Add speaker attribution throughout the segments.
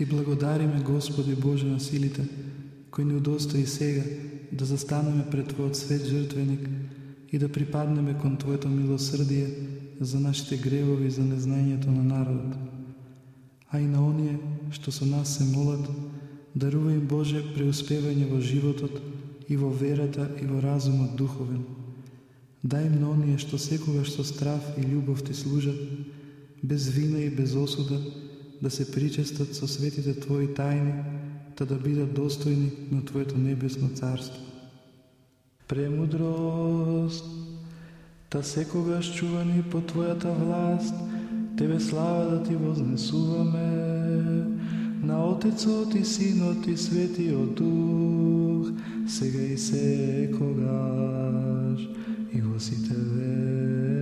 Speaker 1: Ти благодариме, Господи Боже на силите, кој ни удостои сега да застанеме пред Твојот свет жртвеник и да припаднеме кон Твоето милосрдие за нашите гревови и за незнаењето на народот. А и на оние што со нас се молат, дарува им Боже преуспевање во животот и во верата и во разумот духовен. Дај им на оние што секогаш со страв и љубов ти служат, без вина и без осуда, да се причестат со светите Твои тајни, та да бидат достојни на Твоето небесно царство. Премудрост, та секогаш чувани по Твојата власт, Тебе слава да Ти вознесуваме, на Отецот и Синот и Светиот Дух, сега и секогаш и во сите век.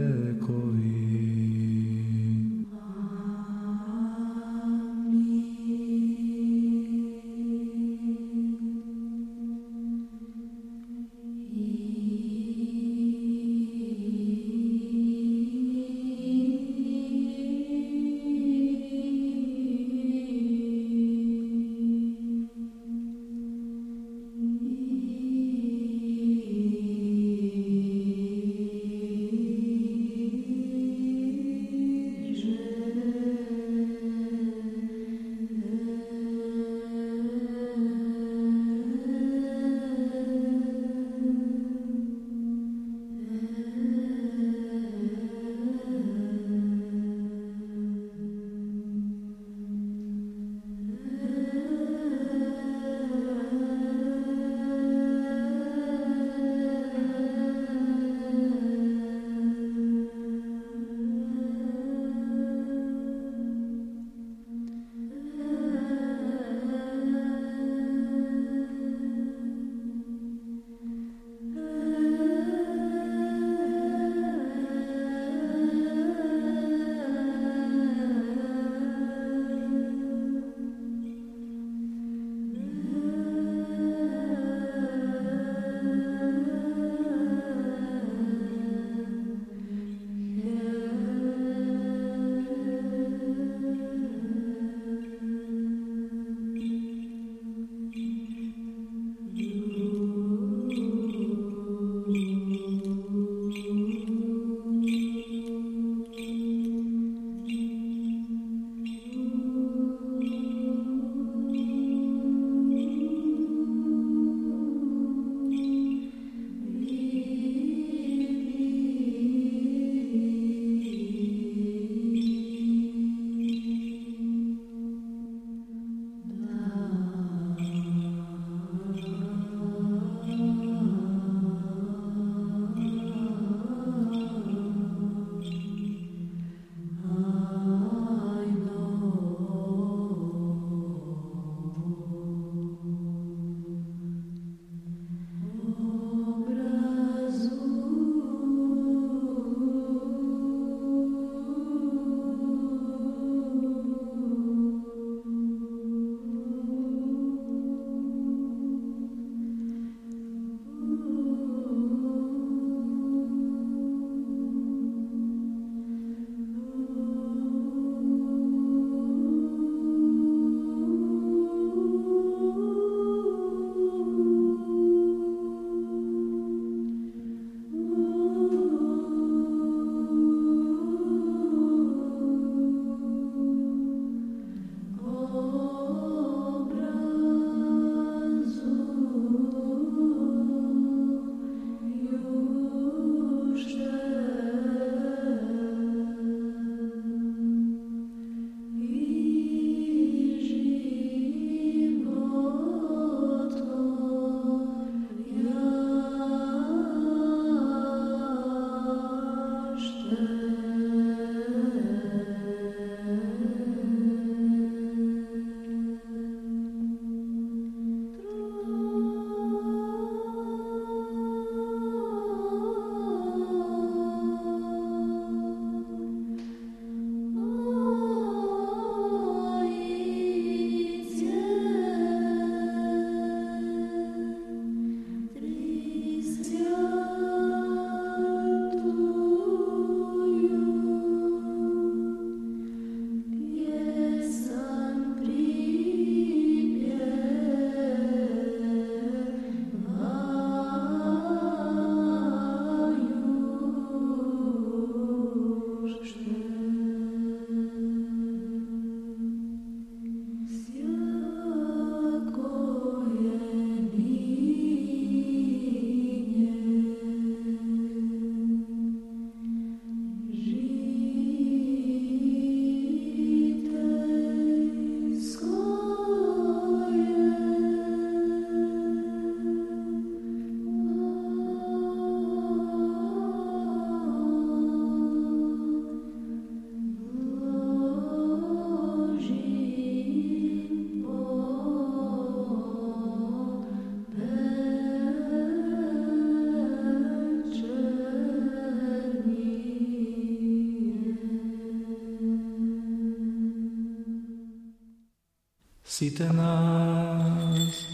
Speaker 1: Сите нас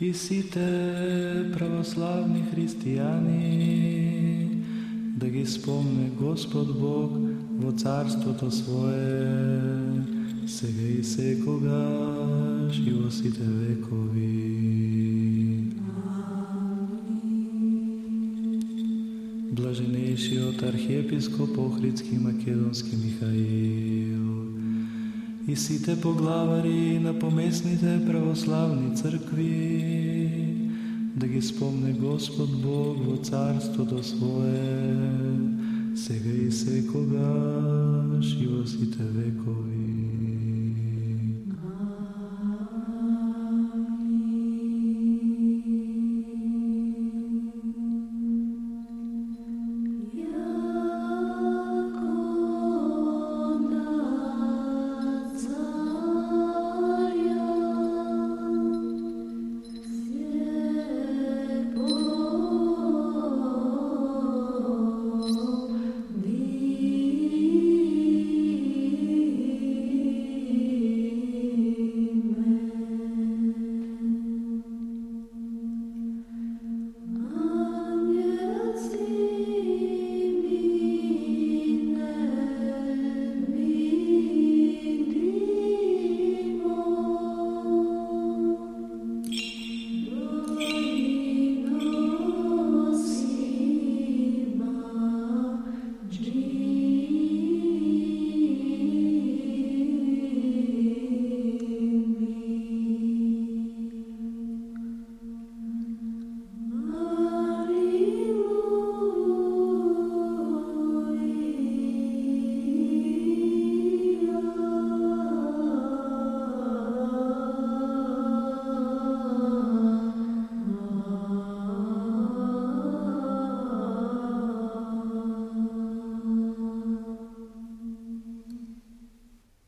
Speaker 1: и сите православни христијани да ги спомне Господ Бог во царството свое, сега и секогаш и во сите векови. Блаженейшиот архиепископ Охридски Македонски Михаил и сите поглавари на поместните православни цркви да ги спомне Господ Бог во царството свое, сега и секогаш и во сите векови.